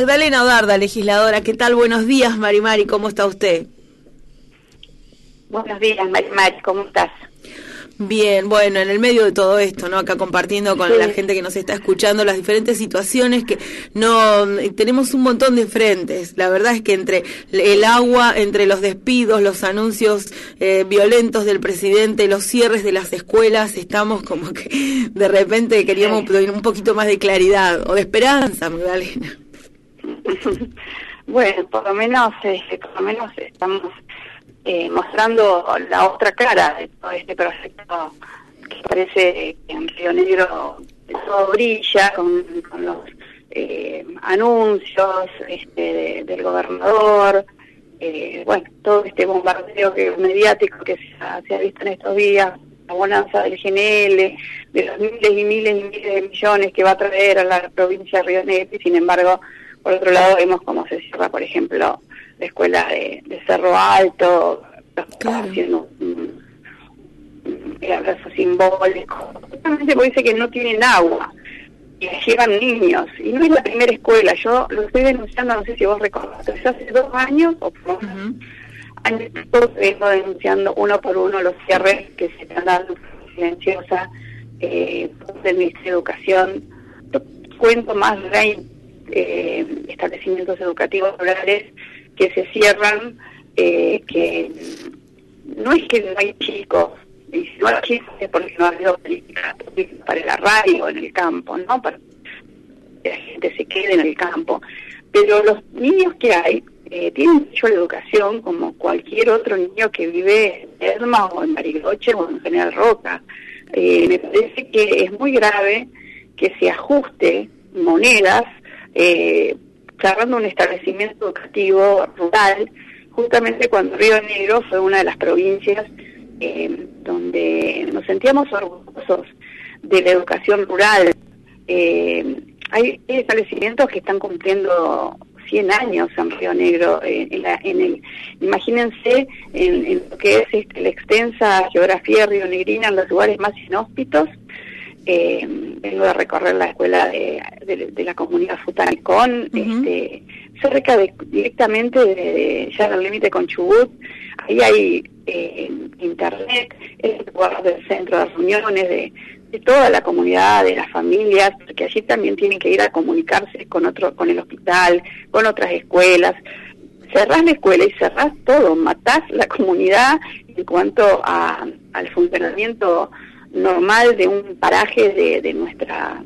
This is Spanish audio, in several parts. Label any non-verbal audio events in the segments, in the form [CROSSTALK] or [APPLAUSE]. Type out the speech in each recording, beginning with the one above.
Magdalena Darda, legisladora, ¿qué tal? Buenos días, Marimari, ¿cómo está usted? Buenos días, Marimari, ¿cómo estás? Bien, bueno, en el medio de todo esto, ¿no? Acá compartiendo con la gente que nos está escuchando las diferentes situaciones que no tenemos un montón de frentes. La verdad es que entre el agua, entre los despidos, los anuncios eh, violentos del presidente, los cierres de las escuelas, estamos como que [LAUGHS] de repente queríamos un poquito más de claridad o de esperanza, Magdalena. [LAUGHS] bueno, por lo menos, este, por lo menos estamos eh, mostrando la otra cara de todo este proyecto que parece que en Río Negro todo brilla con, los eh, anuncios este, del gobernador, eh, bueno, todo este bombardeo que mediático que se ha, visto en estos días, la bonanza del GNL, de los miles y miles y miles de millones que va a traer a la provincia de Río Negro, y sin embargo, por otro lado, vemos cómo se cierra, por ejemplo, la escuela de, Cerro Alto, haciendo un, abrazo simbólico, justamente porque dice que no tienen agua y llegan niños. Y no es la primera escuela, yo lo estoy denunciando, no sé si vos recordás, hace dos años o por años vengo denunciando uno por uno los cierres que se están dando silenciosa eh, del Ministerio de Educación. Cuento más de eh, establecimientos educativos rurales que se cierran, eh, que no es que no hay chicos, y si no hay chicos es porque no ha habido política para la radio en el campo, ¿no? Para que la gente se quede en el campo. Pero los niños que hay eh, tienen derecho a la educación como cualquier otro niño que vive en Erma o en Bariloche o en General Roca. Eh, me parece que es muy grave que se ajuste monedas eh, cerrando un establecimiento educativo rural, justamente cuando Río Negro fue una de las provincias eh, donde nos sentíamos orgullosos de la educación rural. Eh, hay establecimientos que están cumpliendo 100 años en Río Negro. Eh, en, el, imagínense en, lo que es este, la extensa geografía rionegrina en los lugares más inhóspitos eh, vengo de recorrer la escuela de, la comunidad Futanacón, este, cerca de, directamente de, ya del límite con Chubut, ahí hay eh, internet, es el lugar del centro de reuniones de, toda la comunidad, de las familias, porque allí también tienen que ir a comunicarse con otro, con el hospital, con otras escuelas. Cerrás la escuela y cerrás todo, matás la comunidad en cuanto a, al funcionamiento normal de un paraje de, de nuestra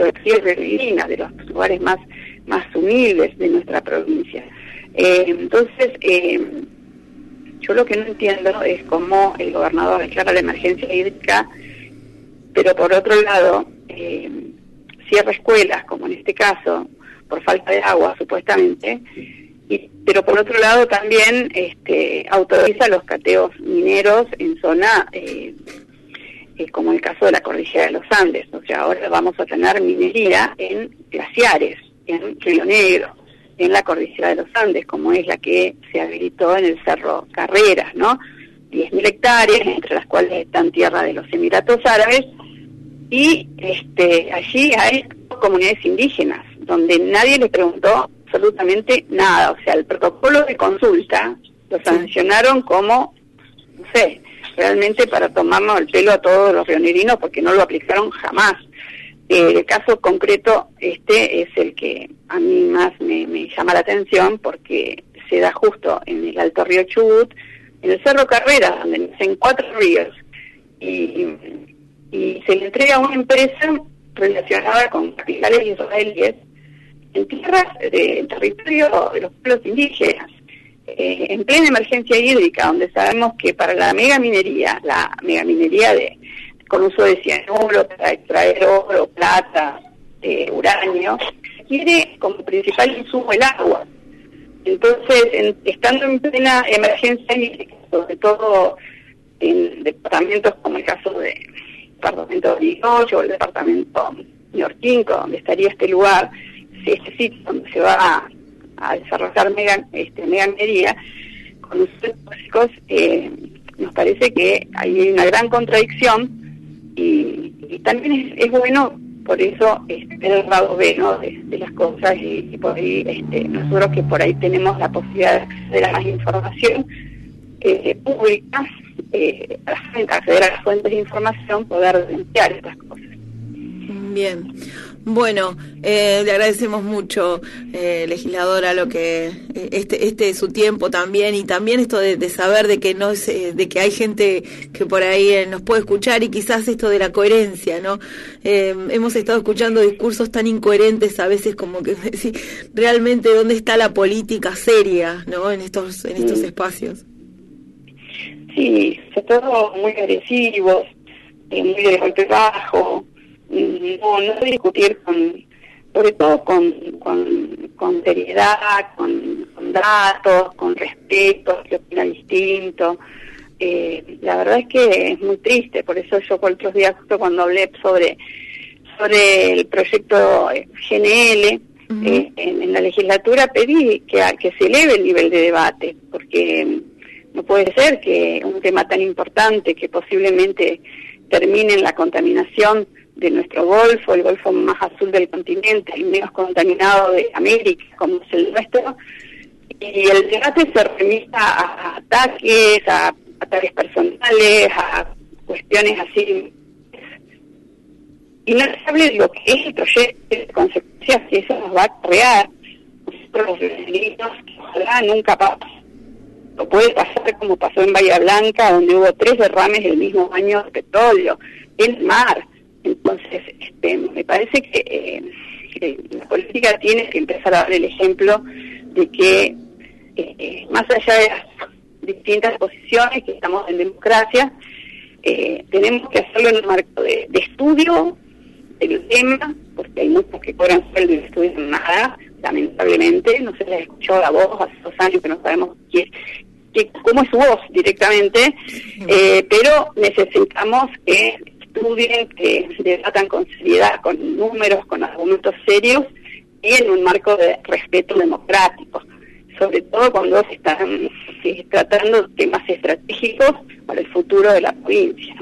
geografía divina, de los lugares más, más humildes de nuestra provincia. Eh, entonces, eh, yo lo que no entiendo es cómo el gobernador declara la emergencia hídrica, pero por otro lado, eh, cierra escuelas, como en este caso, por falta de agua, supuestamente, pero por otro lado también este, autoriza los cateos mineros en zona como el caso de la cordillera de los Andes. O sea, ahora vamos a tener minería en glaciares, en Río Negro, en la cordillera de los Andes, como es la que se habilitó en el Cerro Carreras, ¿no? 10.000 hectáreas, entre las cuales están tierra de los Emiratos Árabes, y este, allí hay comunidades indígenas, donde nadie le preguntó absolutamente nada. O sea, el protocolo de consulta lo sancionaron como, no sé, realmente para tomarnos el pelo a todos los rionerinos porque no lo aplicaron jamás. Eh, el caso concreto, este es el que a mí más me, llama la atención porque se da justo en el Alto Río Chubut, en el Cerro Carrera, donde nacen cuatro ríos, y, se le entrega a una empresa relacionada con capitales israelíes en tierras de territorio de los pueblos indígenas. Eh, en plena emergencia hídrica, donde sabemos que para la megaminería, la megaminería de, con uso de cianuro para extraer oro, plata, eh, uranio, quiere como principal insumo el agua. Entonces, estando en plena emergencia hídrica, sobre todo en departamentos como el caso del departamento de Ligoyo o el departamento neorquinco, donde estaría este lugar, este sitio donde se va a desarrollar mega, este, meganería con usos básicos, eh, nos parece que hay una gran contradicción y, también es, bueno por eso este, el lado B ¿no? de, las cosas y, por ahí este, nosotros que por ahí tenemos la posibilidad de acceder a más información eh, pública, eh, acceder a las fuentes de información, poder denunciar estas cosas. Bien. Bueno, eh, le agradecemos mucho, eh, legisladora, lo que eh, este este su tiempo también y también esto de, saber de que no eh, de que hay gente que por ahí nos puede escuchar y quizás esto de la coherencia, ¿no? hemos estado escuchando discursos tan incoherentes a veces como que [LAUGHS] decir realmente dónde está la política seria, ¿no? En estos en estos espacios. Sí, se todo muy agresivos, muy de golpe bajo no, no discutir con, sobre todo con, con, seriedad, con, datos, con respeto, que opina distinto. Eh, la verdad es que es muy triste, por eso yo por otros días justo cuando hablé sobre sobre el proyecto GNL eh, en, la legislatura pedí que, que se eleve el nivel de debate, porque no puede ser que un tema tan importante que posiblemente termine en la contaminación de nuestro golfo, el golfo más azul del continente, el menos contaminado de América, como es el nuestro, y el debate se remita a ataques, a ataques personales, a cuestiones así. Y no se hable de lo que es el proyecto, de consecuencias que eso nos va a crear. Nosotros los niños, ojalá nunca pase. Lo puede pasar como pasó en Bahía Blanca, donde hubo tres derrames el mismo año de petróleo, el mar entonces, este, me parece que, eh, la política tiene que empezar a dar el ejemplo de que, eh, más allá de las distintas posiciones que estamos en democracia, eh, tenemos que hacerlo en un marco de, estudio del tema, porque hay muchos que cobran sueldo y no estudian nada, lamentablemente, no se les escuchó la voz hace dos años que no sabemos qué, cómo es su voz directamente, pero necesitamos que estudien, que debatan con seriedad, con números, con argumentos serios y en un marco de respeto democrático, sobre todo cuando se están tratando temas estratégicos para el futuro de la provincia.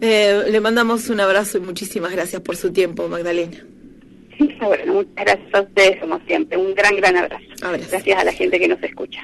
Eh, le mandamos un abrazo y muchísimas gracias por su tiempo, Magdalena. Bueno, muchas gracias a ustedes, como siempre. Un gran, gran abrazo. Gracias a la gente que nos escucha.